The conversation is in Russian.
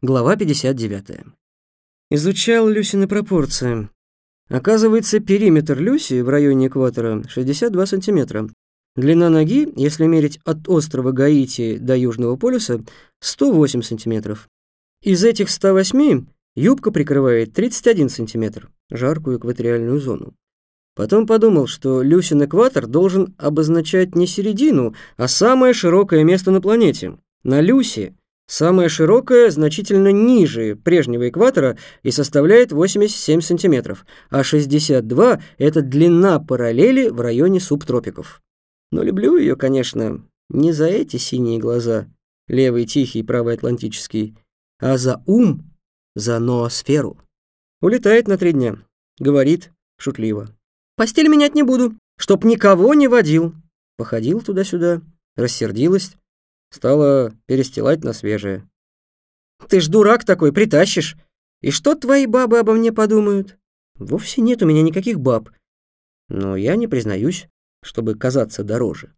Глава 59. Изучал Люсины пропорции. Оказывается, периметр Люси в районе экватора 62 сантиметра. Длина ноги, если мерить от острова Гаити до Южного полюса, 108 сантиметров. Из этих 108 юбка прикрывает 31 сантиметр, жаркую экваториальную зону. Потом подумал, что Люсин экватор должен обозначать не середину, а самое широкое место на планете. На Люси Самая широкая значительно ниже прежнего экватора и составляет 87 сантиметров, а 62 — это длина параллели в районе субтропиков. Но люблю ее, конечно, не за эти синие глаза, левый тихий, правый атлантический, а за ум, за ноосферу. Улетает на три дня, говорит шутливо. «Постель менять не буду, чтоб никого не водил». Походил туда-сюда, рассердилась, Стала перестилать на свежее. «Ты ж дурак такой, притащишь. И что твои бабы обо мне подумают?» «Вовсе нет у меня никаких баб. Но я не признаюсь, чтобы казаться дороже».